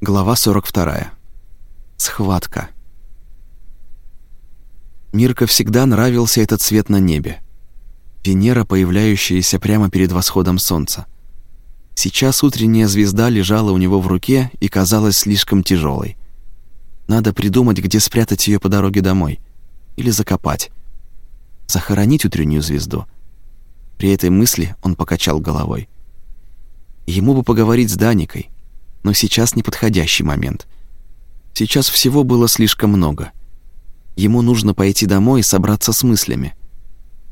Глава 42. Схватка. Мирка всегда нравился этот цвет на небе. Венера, появляющаяся прямо перед восходом солнца. Сейчас утренняя звезда лежала у него в руке и казалась слишком тяжелой. Надо придумать, где спрятать ее по дороге домой. Или закопать. Захоронить утреннюю звезду. При этой мысли он покачал головой. Ему бы поговорить с Даникой, но сейчас неподходящий момент. Сейчас всего было слишком много. Ему нужно пойти домой и собраться с мыслями.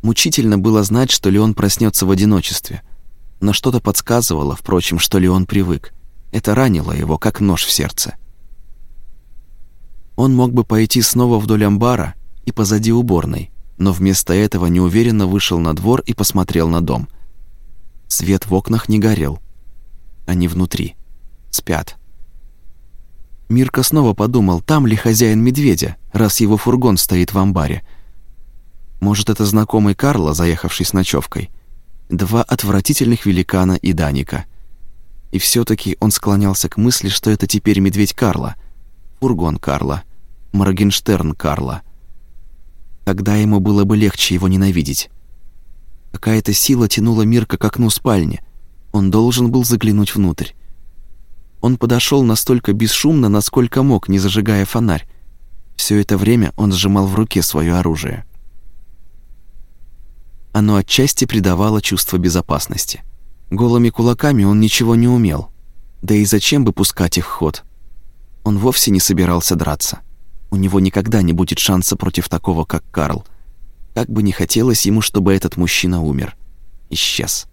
Мучительно было знать, что Леон проснется в одиночестве. Но что-то подсказывало, впрочем, что Леон привык. Это ранило его, как нож в сердце. Он мог бы пойти снова вдоль амбара и позади уборной, но вместо этого неуверенно вышел на двор и посмотрел на дом. Свет в окнах не горел. Они внутри спят. Мирка снова подумал, там ли хозяин медведя, раз его фургон стоит в амбаре. Может, это знакомый Карла, заехавший с ночевкой. Два отвратительных великана и Даника. И все таки он склонялся к мысли, что это теперь медведь Карла, фургон Карла, Моргенштерн Карла. Тогда ему было бы легче его ненавидеть. Какая-то сила тянула Мирка к окну спальни. Он должен был заглянуть внутрь. Он подошел настолько бесшумно, насколько мог, не зажигая фонарь. Все это время он сжимал в руке свое оружие. Оно отчасти придавало чувство безопасности. Голыми кулаками он ничего не умел. Да и зачем бы пускать их в ход? Он вовсе не собирался драться. У него никогда не будет шанса против такого, как Карл. Как бы не хотелось ему, чтобы этот мужчина умер. Исчез.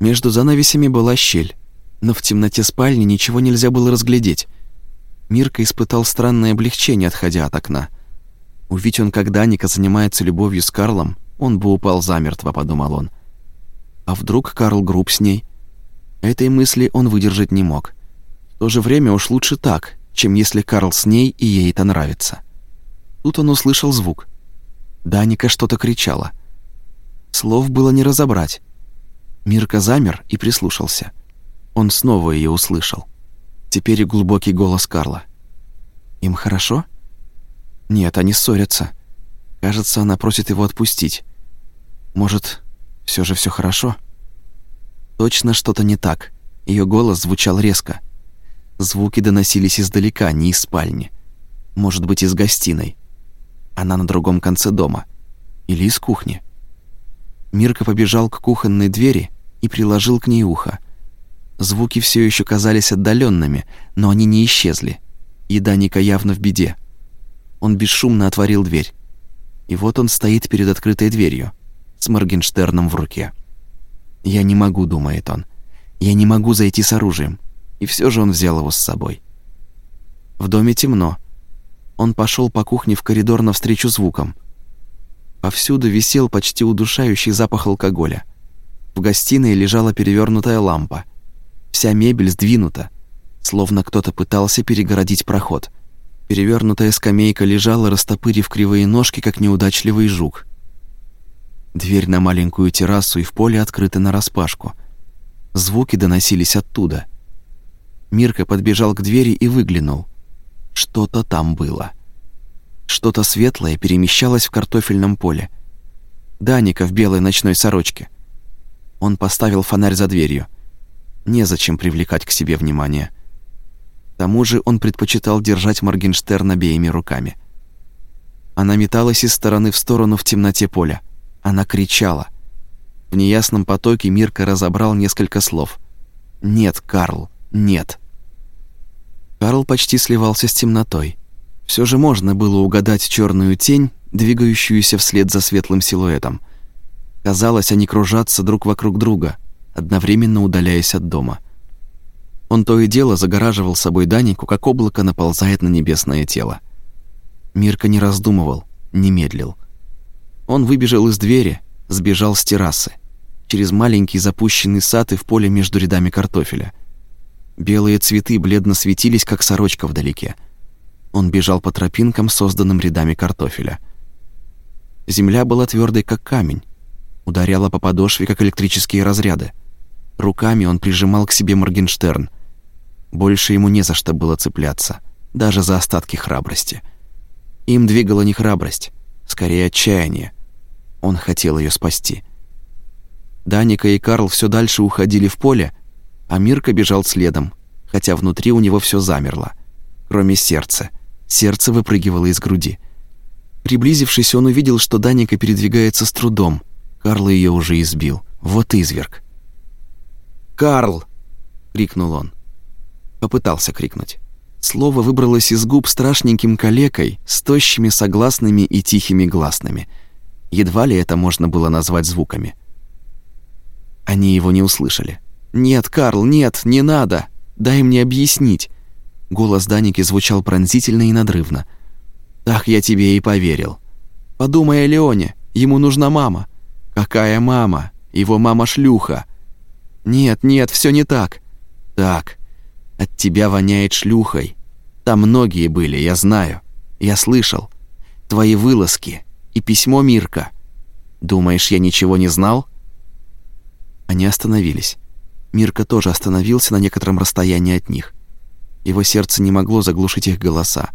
Между занавесями была щель но в темноте спальни ничего нельзя было разглядеть. Мирка испытал странное облегчение, отходя от окна. Увидь он, как Даника занимается любовью с Карлом, он бы упал замертво, подумал он. А вдруг Карл груб с ней? Этой мысли он выдержать не мог. В то же время уж лучше так, чем если Карл с ней и ей это нравится. Тут он услышал звук. Даника что-то кричала. Слов было не разобрать. Мирка замер и прислушался. Он снова ее услышал. Теперь и глубокий голос Карла. «Им хорошо?» «Нет, они ссорятся. Кажется, она просит его отпустить. Может, все же все хорошо?» Точно что-то не так. Ее голос звучал резко. Звуки доносились издалека, не из спальни. Может быть, из гостиной. Она на другом конце дома. Или из кухни. Мирка побежал к кухонной двери и приложил к ней ухо. Звуки все еще казались отдаленными, но они не исчезли. И Даника явно в беде. Он бесшумно отворил дверь. И вот он стоит перед открытой дверью, с Моргенштерном в руке. «Я не могу», — думает он. «Я не могу зайти с оружием». И все же он взял его с собой. В доме темно. Он пошел по кухне в коридор навстречу звукам. Повсюду висел почти удушающий запах алкоголя. В гостиной лежала перевернутая лампа — Вся мебель сдвинута, словно кто-то пытался перегородить проход. Перевернутая скамейка лежала, растопырив кривые ножки, как неудачливый жук. Дверь на маленькую террасу и в поле открыта нараспашку. Звуки доносились оттуда. Мирка подбежал к двери и выглянул. Что-то там было. Что-то светлое перемещалось в картофельном поле. Даника в белой ночной сорочке. Он поставил фонарь за дверью. Незачем привлекать к себе внимание. К тому же он предпочитал держать Моргенштерн обеими руками. Она металась из стороны в сторону в темноте поля. Она кричала. В неясном потоке Мирка разобрал несколько слов. «Нет, Карл, нет». Карл почти сливался с темнотой. Все же можно было угадать черную тень, двигающуюся вслед за светлым силуэтом. Казалось, они кружатся друг вокруг друга, одновременно удаляясь от дома. Он то и дело загораживал собой Данику, как облако наползает на небесное тело. Мирка не раздумывал, не медлил. Он выбежал из двери, сбежал с террасы, через маленький запущенный сад и в поле между рядами картофеля. Белые цветы бледно светились, как сорочка вдалеке. Он бежал по тропинкам, созданным рядами картофеля. Земля была твердой, как камень, ударяла по подошве, как электрические разряды. Руками он прижимал к себе Моргенштерн. Больше ему не за что было цепляться, даже за остатки храбрости. Им двигала не храбрость, скорее отчаяние. Он хотел ее спасти. Даника и Карл все дальше уходили в поле, а Мирка бежал следом, хотя внутри у него все замерло, кроме сердца. Сердце выпрыгивало из груди. Приблизившись, он увидел, что Даника передвигается с трудом. Карл ее уже избил. Вот изверг. «Карл!» — крикнул он. Попытался крикнуть. Слово выбралось из губ страшненьким калекой с тощими согласными и тихими гласными. Едва ли это можно было назвать звуками. Они его не услышали. «Нет, Карл, нет, не надо! Дай мне объяснить!» Голос Даники звучал пронзительно и надрывно. «Ах, я тебе и поверил. Подумай о Леоне, ему нужна мама». «Какая мама? Его мама-шлюха!» «Нет, нет, все не так!» «Так, от тебя воняет шлюхой. Там многие были, я знаю. Я слышал. Твои вылазки и письмо Мирка. Думаешь, я ничего не знал?» Они остановились. Мирка тоже остановился на некотором расстоянии от них. Его сердце не могло заглушить их голоса.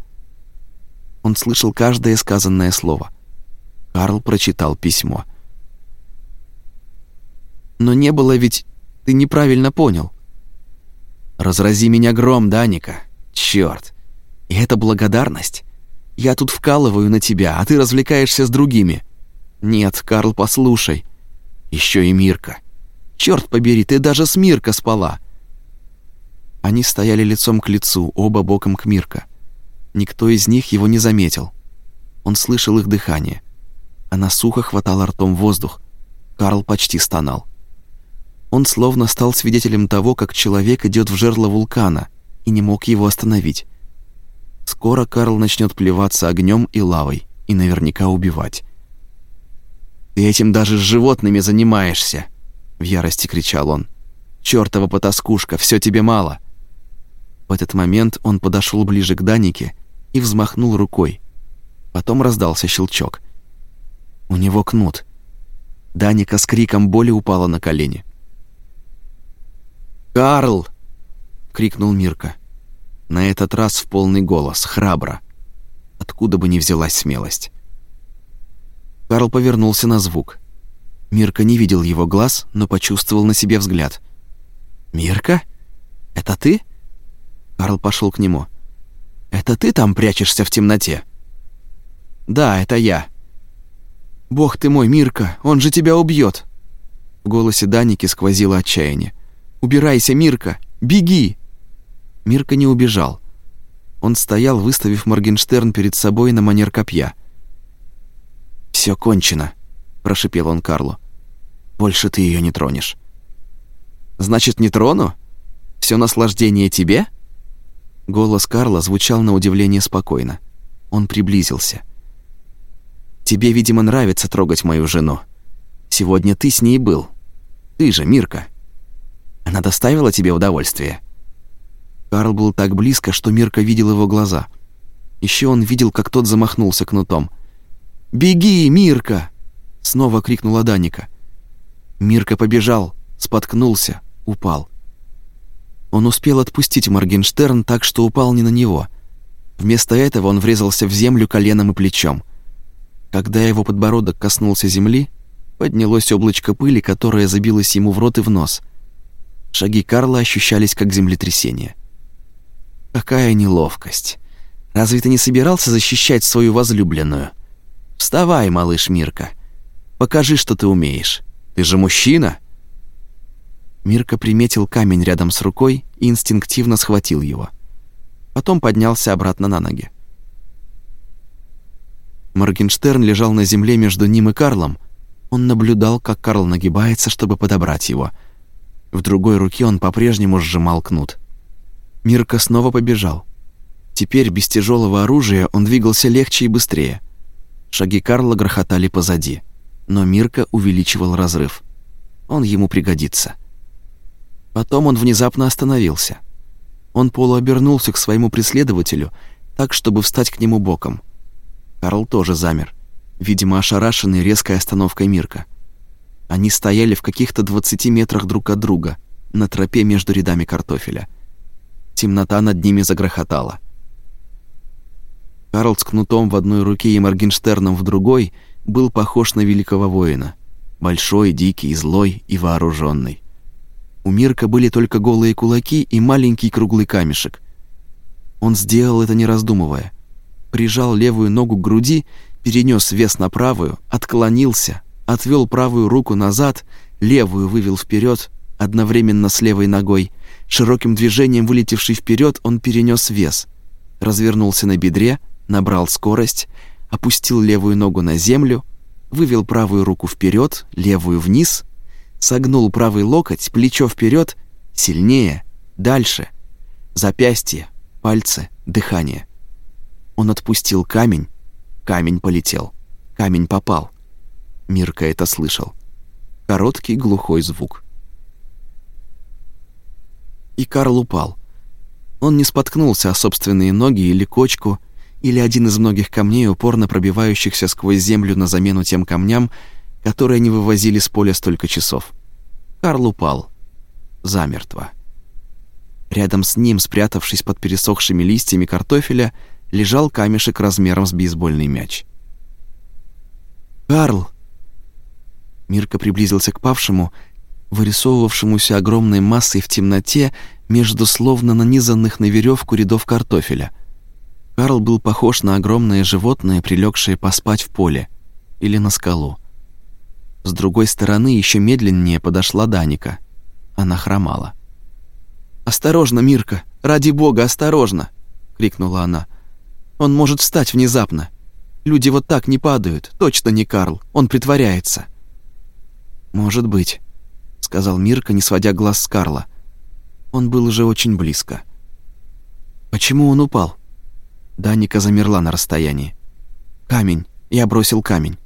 Он слышал каждое сказанное слово. Карл прочитал письмо. «Но не было ведь... Ты неправильно понял». «Разрази меня гром, Даника. Чёрт. И это благодарность? Я тут вкалываю на тебя, а ты развлекаешься с другими». «Нет, Карл, послушай. Еще и Мирка. Черт побери, ты даже с Мирка спала!» Они стояли лицом к лицу, оба боком к Мирка. Никто из них его не заметил. Он слышал их дыхание. Она сухо хватала ртом воздух. Карл почти стонал. Он словно стал свидетелем того, как человек идет в жерло вулкана и не мог его остановить. Скоро Карл начнет плеваться огнем и лавой и наверняка убивать. «Ты этим даже с животными занимаешься!» — в ярости кричал он. «Чёртова потаскушка, все тебе мало!» В этот момент он подошел ближе к Данике и взмахнул рукой. Потом раздался щелчок. У него кнут. Даника с криком боли упала на колени. «Карл!» — крикнул Мирка. На этот раз в полный голос, храбро. Откуда бы ни взялась смелость. Карл повернулся на звук. Мирка не видел его глаз, но почувствовал на себе взгляд. «Мирка? Это ты?» Карл пошел к нему. «Это ты там прячешься в темноте?» «Да, это я». «Бог ты мой, Мирка, он же тебя убьет!» В голосе Даники сквозило отчаяние. «Убирайся, Мирка! Беги!» Мирка не убежал. Он стоял, выставив Моргенштерн перед собой на манер копья. «Всё кончено», — прошипел он Карлу. «Больше ты её не тронешь». «Значит, не трону? Всё наслаждение тебе?» Голос Карла звучал на удивление спокойно. Он приблизился. «Тебе, видимо, нравится трогать мою жену. Сегодня ты с ней был. Ты же, Мирка. Она доставила тебе удовольствие?» Карл был так близко, что Мирка видел его глаза. Еще он видел, как тот замахнулся кнутом. «Беги, Мирка!» — снова крикнула Даника. Мирка побежал, споткнулся, упал. Он успел отпустить Моргенштерн так, что упал не на него. Вместо этого он врезался в землю коленом и плечом. Когда его подбородок коснулся земли, поднялось облачко пыли, которое забилось ему в рот и в нос. Шаги Карла ощущались как землетрясение. Какая неловкость. Разве ты не собирался защищать свою возлюбленную? Вставай, малыш Мирка. Покажи, что ты умеешь. Ты же мужчина. Мирка приметил камень рядом с рукой и инстинктивно схватил его. Потом поднялся обратно на ноги. Моргенштерн лежал на земле между ним и Карлом. Он наблюдал, как Карл нагибается, чтобы подобрать его. В другой руке он по-прежнему сжимал кнут. Мирка снова побежал. Теперь без тяжелого оружия он двигался легче и быстрее. Шаги Карла грохотали позади, но Мирка увеличивал разрыв. Он ему пригодится. Потом он внезапно остановился. Он полуобернулся к своему преследователю, так, чтобы встать к нему боком. Карл тоже замер, видимо, ошарашенный резкой остановкой Мирка. Они стояли в каких-то 20 метрах друг от друга, на тропе между рядами картофеля. темнота над ними загрохотала. Карл с кнутом в одной руке и Моргенштерном в другой был похож на великого воина. Большой, дикий, злой и вооруженный. У Мирка были только голые кулаки и маленький круглый камешек. Он сделал это не раздумывая. Прижал левую ногу к груди, перенес вес на правую, отклонился, отвел правую руку назад, левую вывел вперед, одновременно с левой ногой. Широким движением, вылетевший вперед, он перенес вес. Развернулся на бедре, набрал скорость, опустил левую ногу на землю, вывел правую руку вперед, левую вниз, согнул правый локоть, плечо вперед, сильнее, дальше, запястье, пальцы, дыхание. Он отпустил камень, камень полетел, камень попал. Мирка это слышал. Короткий глухой звук. И Карл упал. Он не споткнулся о собственные ноги или кочку, или один из многих камней, упорно пробивающихся сквозь землю на замену тем камням, которые не вывозили с поля столько часов. Карл упал. Замертво. Рядом с ним, спрятавшись под пересохшими листьями картофеля, лежал камешек размером с бейсбольный мяч. «Карл!» Мирка приблизился к павшему, вырисовывавшемуся огромной массой в темноте между словно нанизанных на веревку рядов картофеля. Карл был похож на огромное животное, прилегшее поспать в поле или на скалу. С другой стороны еще медленнее подошла Даника. Она хромала. «Осторожно, Мирка! Ради бога, осторожно!» — крикнула она. «Он может встать внезапно. Люди вот так не падают. Точно не Карл. Он притворяется». «Может быть», — сказал Мирка, не сводя глаз с Карла. Он был уже очень близко. «Почему он упал?» Даника замерла на расстоянии. «Камень. Я бросил камень».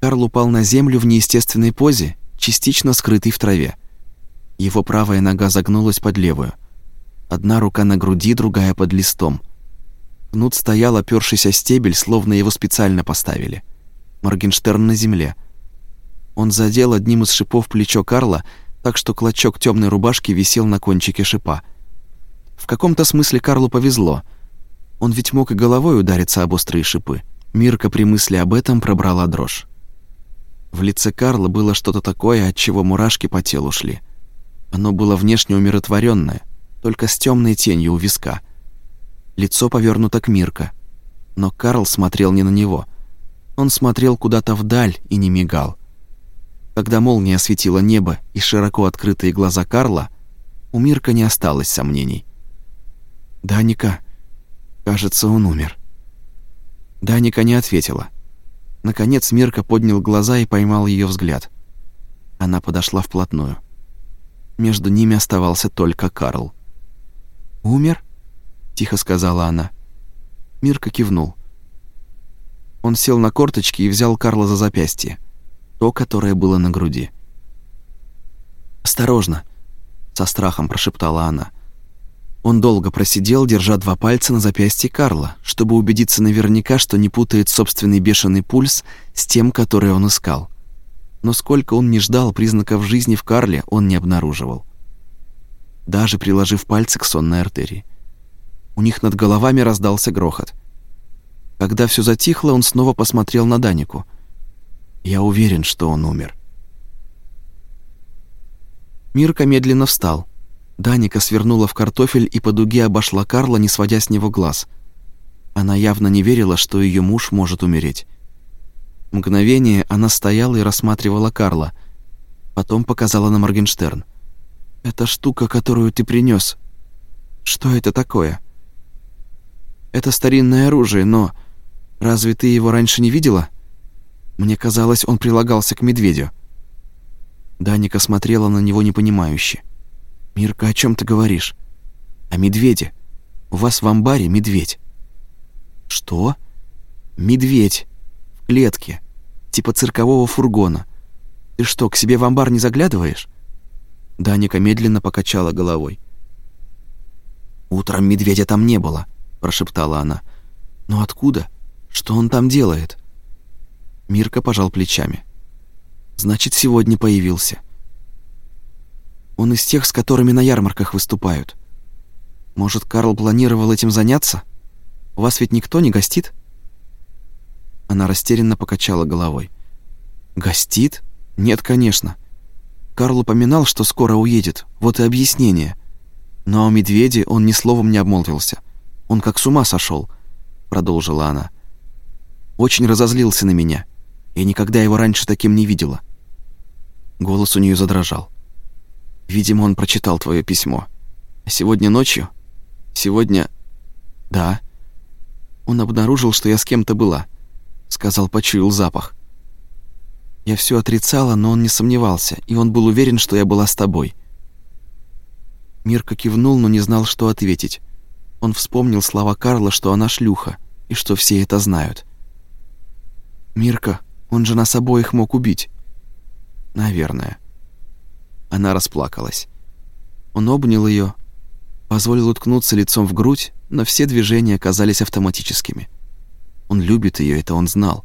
Карл упал на землю в неестественной позе, частично скрытый в траве. Его правая нога загнулась под левую. Одна рука на груди, другая под листом. Кнут стоял, опёршись о стебель, словно его специально поставили. Моргенштерн на земле. Он задел одним из шипов плечо Карла, так что клочок темной рубашки висел на кончике шипа. В каком-то смысле Карлу повезло. Он ведь мог и головой удариться об острые шипы. Мирка при мысли об этом пробрала дрожь. В лице Карла было что-то такое, от чего мурашки по телу шли. Оно было внешне умиротворенное, только с темной тенью у виска. Лицо повернуто к Мирка, но Карл смотрел не на него. Он смотрел куда-то вдаль и не мигал. Когда молния осветила небо и широко открытые глаза Карла, у Мирка не осталось сомнений. «Даника, кажется, он умер». Даника не ответила. Наконец Мирка поднял глаза и поймал ее взгляд. Она подошла вплотную. Между ними оставался только Карл. «Умер?» — тихо сказала она. Мирка кивнул. Он сел на корточки и взял Карла за запястье то, которое было на груди. «Осторожно!» — со страхом прошептала она. Он долго просидел, держа два пальца на запястье Карла, чтобы убедиться наверняка, что не путает собственный бешеный пульс с тем, который он искал. Но сколько он не ждал признаков жизни в Карле, он не обнаруживал. Даже приложив пальцы к сонной артерии. У них над головами раздался грохот. Когда все затихло, он снова посмотрел на Данику. Я уверен, что он умер. Мирка медленно встал. Даника свернула в картофель и по дуге обошла Карла, не сводя с него глаз. Она явно не верила, что ее муж может умереть. Мгновение она стояла и рассматривала Карла. Потом показала на Моргенштерн. «Это штука, которую ты принес. Что это такое?» «Это старинное оружие, но... Разве ты его раньше не видела?» Мне казалось, он прилагался к медведю. Даника смотрела на него непонимающе. «Мирка, о чем ты говоришь?» «О медведе. У вас в амбаре медведь». «Что?» «Медведь. В клетке. Типа циркового фургона. Ты что, к себе в амбар не заглядываешь?» Даника медленно покачала головой. «Утром медведя там не было», — прошептала она. «Но откуда? Что он там делает?» Мирка пожал плечами. «Значит, сегодня появился. Он из тех, с которыми на ярмарках выступают. Может, Карл планировал этим заняться? У вас ведь никто не гостит?» Она растерянно покачала головой. «Гостит? Нет, конечно. Карл упоминал, что скоро уедет, вот и объяснение. Но о медведе он ни словом не обмолвился. Он как с ума сошел, продолжила она. Очень разозлился на меня. Я никогда его раньше таким не видела. Голос у нее задрожал. Видимо, он прочитал твое письмо. А сегодня ночью? Сегодня... Да. Он обнаружил, что я с кем-то была. Сказал, почуял запах. Я все отрицала, но он не сомневался, и он был уверен, что я была с тобой. Мирка кивнул, но не знал, что ответить. Он вспомнил слова Карла, что она шлюха, и что все это знают. «Мирка, он же нас обоих мог убить». «Наверное». Она расплакалась. Он обнял ее, позволил уткнуться лицом в грудь, но все движения казались автоматическими. Он любит ее, это он знал.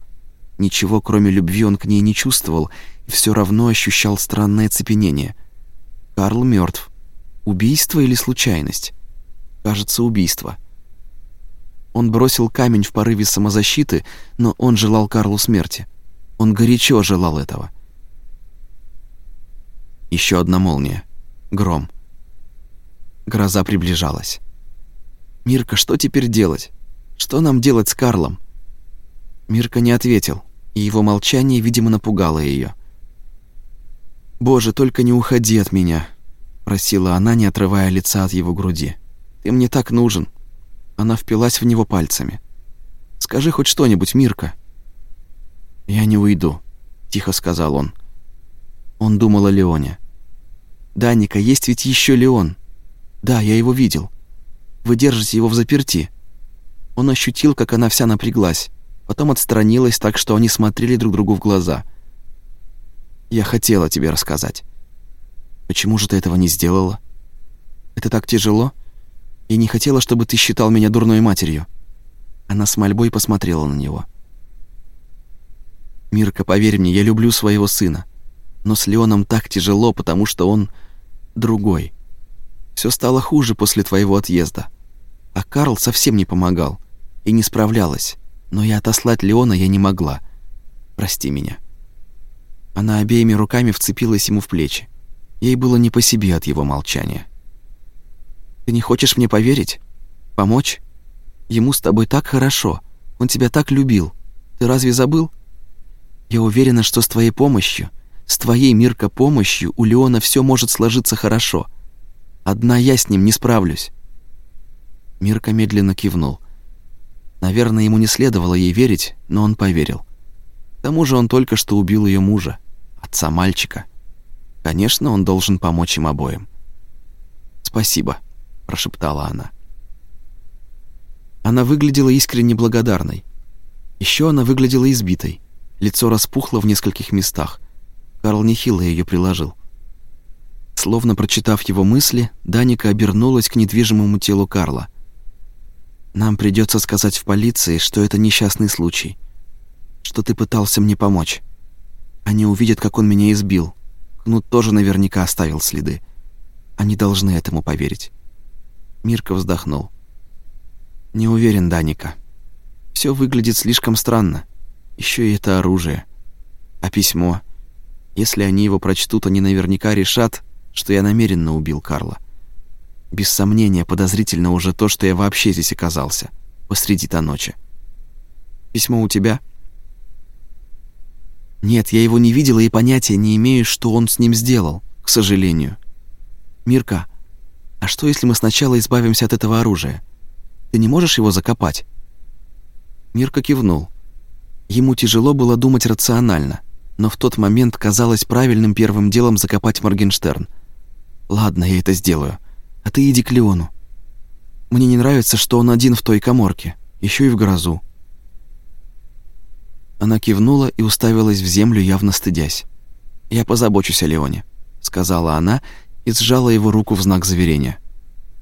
Ничего, кроме любви, он к ней не чувствовал и все равно ощущал странное цепенение. Карл мертв. Убийство или случайность? Кажется, убийство. Он бросил камень в порыве самозащиты, но он желал Карлу смерти. Он горячо желал этого. Еще одна молния. Гром. Гроза приближалась. «Мирка, что теперь делать? Что нам делать с Карлом?» Мирка не ответил и его молчание, видимо, напугало ее. «Боже, только не уходи от меня», — просила она, не отрывая лица от его груди. «Ты мне так нужен». Она впилась в него пальцами. «Скажи хоть что-нибудь, Мирка». «Я не уйду», — тихо сказал он. Он думал о Леоне. «Да, Ника, есть ведь еще Леон. Да, я его видел. Вы держите его в заперти». Он ощутил, как она вся напряглась потом отстранилась так, что они смотрели друг другу в глаза. «Я хотела тебе рассказать. Почему же ты этого не сделала? Это так тяжело? Я не хотела, чтобы ты считал меня дурной матерью». Она с мольбой посмотрела на него. «Мирка, поверь мне, я люблю своего сына. Но с Леоном так тяжело, потому что он другой. Все стало хуже после твоего отъезда. А Карл совсем не помогал и не справлялась но и отослать Леона я не могла. Прости меня». Она обеими руками вцепилась ему в плечи. Ей было не по себе от его молчания. «Ты не хочешь мне поверить? Помочь? Ему с тобой так хорошо. Он тебя так любил. Ты разве забыл? Я уверена, что с твоей помощью, с твоей, Мирка, помощью у Леона все может сложиться хорошо. Одна я с ним не справлюсь». Мирка медленно кивнул. Наверное, ему не следовало ей верить, но он поверил. К тому же он только что убил ее мужа, отца мальчика. Конечно, он должен помочь им обоим. «Спасибо», — прошептала она. Она выглядела искренне благодарной. Еще она выглядела избитой. Лицо распухло в нескольких местах. Карл нехило ее приложил. Словно прочитав его мысли, Даника обернулась к недвижимому телу Карла — нам придется сказать в полиции, что это несчастный случай, что ты пытался мне помочь. Они увидят, как он меня избил. Кнут тоже наверняка оставил следы. Они должны этому поверить. Мирка вздохнул. Не уверен, Даника. Все выглядит слишком странно. Еще и это оружие. А письмо? Если они его прочтут, они наверняка решат, что я намеренно убил Карла. Без сомнения, подозрительно уже то, что я вообще здесь оказался, посреди та ночи. Письмо у тебя? Нет, я его не видела и понятия не имею, что он с ним сделал, к сожалению. Мирка, а что если мы сначала избавимся от этого оружия? Ты не можешь его закопать? Мирка кивнул. Ему тяжело было думать рационально, но в тот момент казалось правильным первым делом закопать Моргенштерн. Ладно, я это сделаю а ты иди к Леону. Мне не нравится, что он один в той коморке, еще и в грозу». Она кивнула и уставилась в землю, явно стыдясь. «Я позабочусь о Леоне», — сказала она и сжала его руку в знак заверения.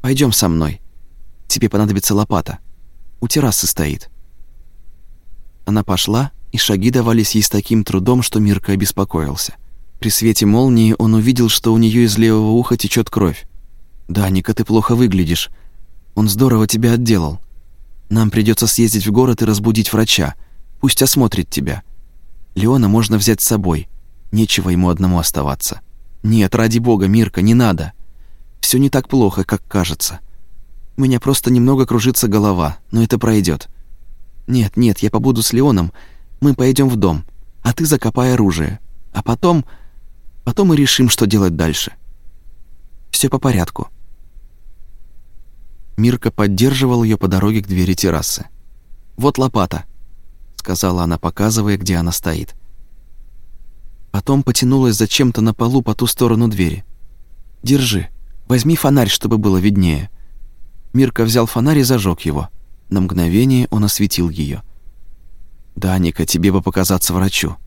Пойдем со мной. Тебе понадобится лопата. У террасы стоит». Она пошла, и шаги давались ей с таким трудом, что Мирка обеспокоился. При свете молнии он увидел, что у нее из левого уха течет кровь. «Даника, ты плохо выглядишь. Он здорово тебя отделал. Нам придется съездить в город и разбудить врача. Пусть осмотрит тебя. Леона можно взять с собой. Нечего ему одному оставаться. Нет, ради бога, Мирка, не надо. Все не так плохо, как кажется. У меня просто немного кружится голова, но это пройдет. Нет, нет, я побуду с Леоном. Мы пойдем в дом, а ты закопай оружие. А потом... Потом мы решим, что делать дальше. Все по порядку. Мирка поддерживал ее по дороге к двери террасы. «Вот лопата», — сказала она, показывая, где она стоит. Потом потянулась за чем-то на полу по ту сторону двери. «Держи, возьми фонарь, чтобы было виднее». Мирка взял фонарь и зажег его. На мгновение он осветил ее. «Даника, тебе бы показаться врачу».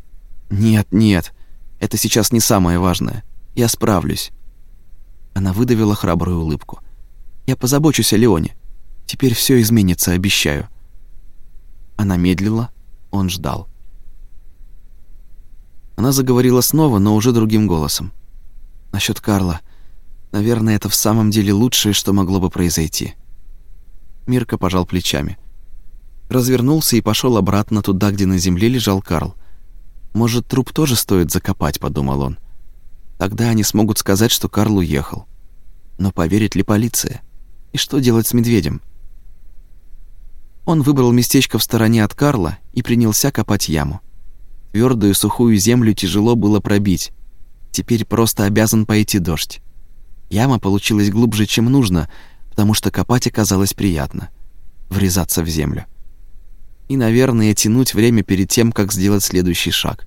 «Нет, нет, это сейчас не самое важное. Я справлюсь». Она выдавила храбрую улыбку. «Я позабочусь о Леоне. Теперь все изменится, обещаю». Она медлила, он ждал. Она заговорила снова, но уже другим голосом. Насчет Карла. Наверное, это в самом деле лучшее, что могло бы произойти. Мирка пожал плечами. Развернулся и пошел обратно туда, где на земле лежал Карл. «Может, труп тоже стоит закопать», — подумал он. «Тогда они смогут сказать, что Карл уехал. Но поверит ли полиция? И что делать с медведем?» Он выбрал местечко в стороне от Карла и принялся копать яму. Твердую сухую землю тяжело было пробить. Теперь просто обязан пойти дождь. Яма получилась глубже, чем нужно, потому что копать оказалось приятно. Врезаться в землю. И, наверное, тянуть время перед тем, как сделать следующий шаг.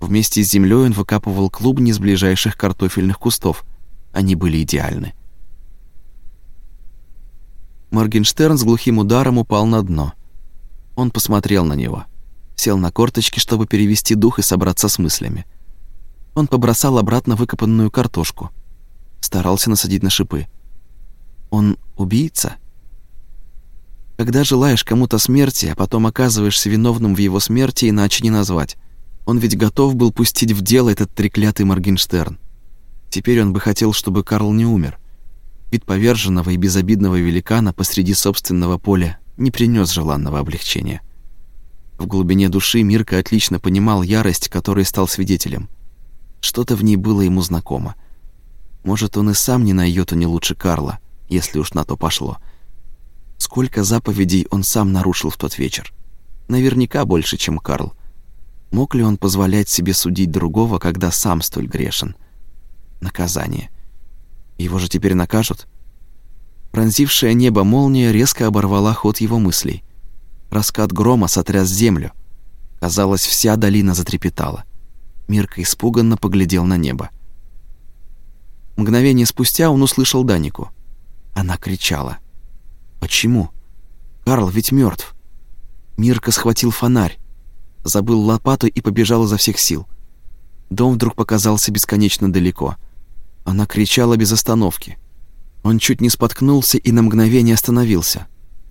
Вместе с землей он выкапывал клубни из ближайших картофельных кустов. Они были идеальны. Моргенштерн с глухим ударом упал на дно. Он посмотрел на него. Сел на корточки, чтобы перевести дух и собраться с мыслями. Он побросал обратно выкопанную картошку. Старался насадить на шипы. Он убийца? Когда желаешь кому-то смерти, а потом оказываешься виновным в его смерти, иначе не назвать. Он ведь готов был пустить в дело этот треклятый Моргенштерн. Теперь он бы хотел, чтобы Карл не умер. Вид поверженного и безобидного великана посреди собственного поля не принес желанного облегчения. В глубине души Мирка отлично понимал ярость, которой стал свидетелем. Что-то в ней было ему знакомо. Может, он и сам не на йоту не лучше Карла, если уж на то пошло. Сколько заповедей он сам нарушил в тот вечер. Наверняка больше, чем Карл. Мог ли он позволять себе судить другого, когда сам столь грешен? Наказание. Его же теперь накажут? Пронзившая небо молния резко оборвала ход его мыслей. Раскат грома сотряс землю. Казалось, вся долина затрепетала. Мирка испуганно поглядел на небо. Мгновение спустя он услышал Данику. Она кричала. «Почему? Карл ведь мертв. Мирка схватил фонарь, забыл лопату и побежал изо всех сил. Дом вдруг показался бесконечно далеко. Она кричала без остановки. Он чуть не споткнулся и на мгновение остановился.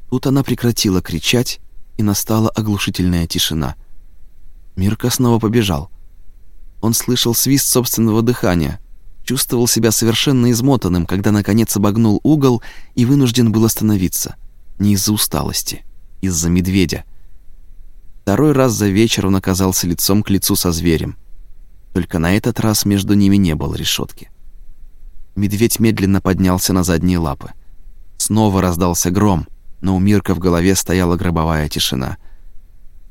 Тут она прекратила кричать, и настала оглушительная тишина. Мирка снова побежал. Он слышал свист собственного дыхания, чувствовал себя совершенно измотанным, когда наконец обогнул угол и вынужден был остановиться. Не из-за усталости, из-за медведя. Второй раз за вечер он оказался лицом к лицу со зверем. Только на этот раз между ними не было решетки. Медведь медленно поднялся на задние лапы. Снова раздался гром, но у Мирка в голове стояла гробовая тишина.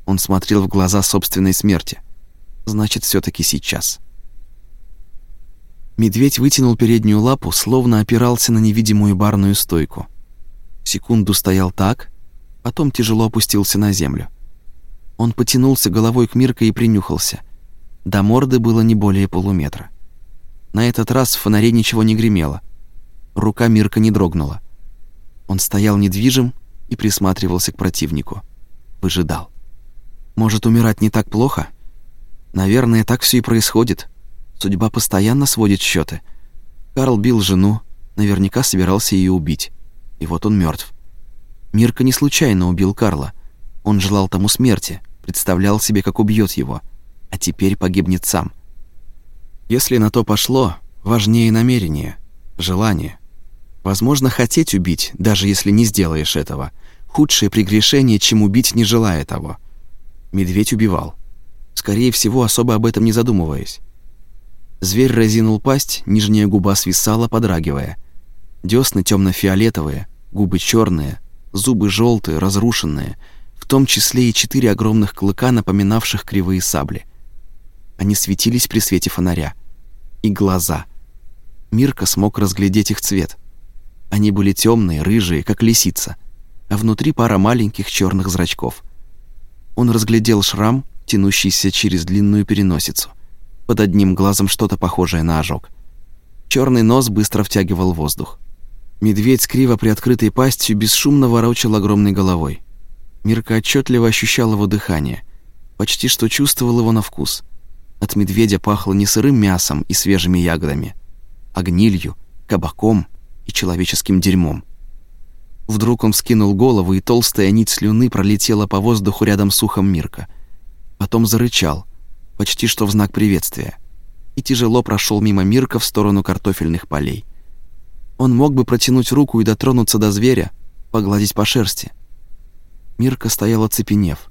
Он смотрел в глаза собственной смерти. Значит, все таки сейчас. Медведь вытянул переднюю лапу, словно опирался на невидимую барную стойку. Секунду стоял так, потом тяжело опустился на землю. Он потянулся головой к Мирке и принюхался. До морды было не более полуметра. На этот раз в фонаре ничего не гремело. Рука Мирка не дрогнула. Он стоял недвижим и присматривался к противнику. Выжидал. Может, умирать не так плохо? Наверное, так все и происходит. Судьба постоянно сводит счеты. Карл бил жену, наверняка собирался ее убить. И вот он мертв. Мирка не случайно убил Карла. Он желал тому смерти, представлял себе, как убьет его, а теперь погибнет сам. Если на то пошло, важнее намерение, желание. Возможно, хотеть убить, даже если не сделаешь этого, худшее прегрешение, чем убить, не желая того. Медведь убивал. Скорее всего, особо об этом не задумываясь. Зверь разинул пасть, нижняя губа свисала, подрагивая. Десны темно-фиолетовые, губы черные, зубы желтые, разрушенные, в том числе и четыре огромных клыка, напоминавших кривые сабли. Они светились при свете фонаря. И глаза. Мирка смог разглядеть их цвет. Они были темные, рыжие, как лисица, а внутри пара маленьких черных зрачков. Он разглядел шрам, тянущийся через длинную переносицу. Под одним глазом что-то похожее на ожог. Черный нос быстро втягивал воздух. Медведь с криво приоткрытой пастью бесшумно ворочал огромной головой. Мирка отчетливо ощущал его дыхание, почти что чувствовал его на вкус. От медведя пахло не сырым мясом и свежими ягодами, а гнилью, кабаком и человеческим дерьмом. Вдруг он скинул голову, и толстая нить слюны пролетела по воздуху рядом с ухом Мирка. Потом зарычал, почти что в знак приветствия, и тяжело прошел мимо Мирка в сторону картофельных полей. Он мог бы протянуть руку и дотронуться до зверя, погладить по шерсти. Мирка стоял оцепенев.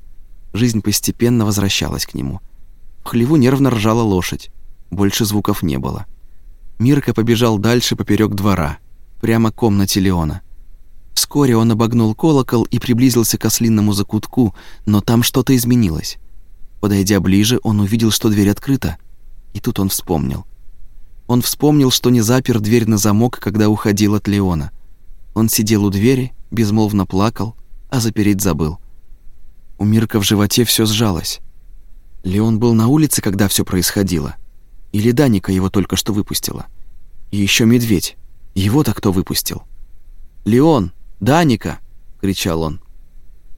Жизнь постепенно возвращалась к нему. В хлеву нервно ржала лошадь. Больше звуков не было. Мирка побежал дальше поперек двора, прямо к комнате Леона. Вскоре он обогнул колокол и приблизился к ослинному закутку, но там что-то изменилось. Подойдя ближе, он увидел, что дверь открыта. И тут он вспомнил. Он вспомнил, что не запер дверь на замок, когда уходил от Леона. Он сидел у двери, безмолвно плакал, а запереть забыл. У Мирка в животе все сжалось. Леон был на улице, когда все происходило. Или Даника его только что выпустила. И еще медведь. Его-то кто выпустил? «Леон! Даника!» — кричал он.